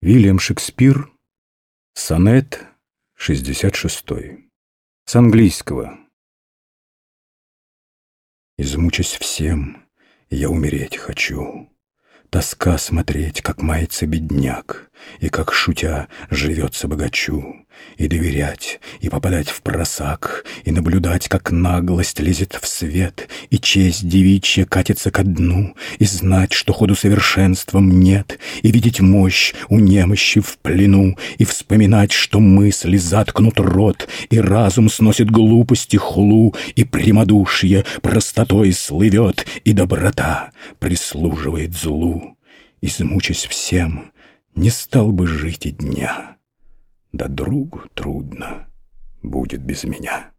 Вильям Шекспир, сонет 66. С английского. Измучусь всем, я умереть хочу. Тоска смотреть, как мается бедняк, И как, шутя, живется богачу, И доверять, и попадать в просак, И наблюдать, как наглость лезет в свет, И честь девичья катится ко дну, И знать, что ходу совершенством нет, И видеть мощь у немощи в плену, И вспоминать, что мысли заткнут рот, И разум сносит глупости хулу, И прямодушие простотой слывет, И доброта прислуживает злу. Измучусь всем, не стал бы жить и дня. Да другу трудно будет без меня.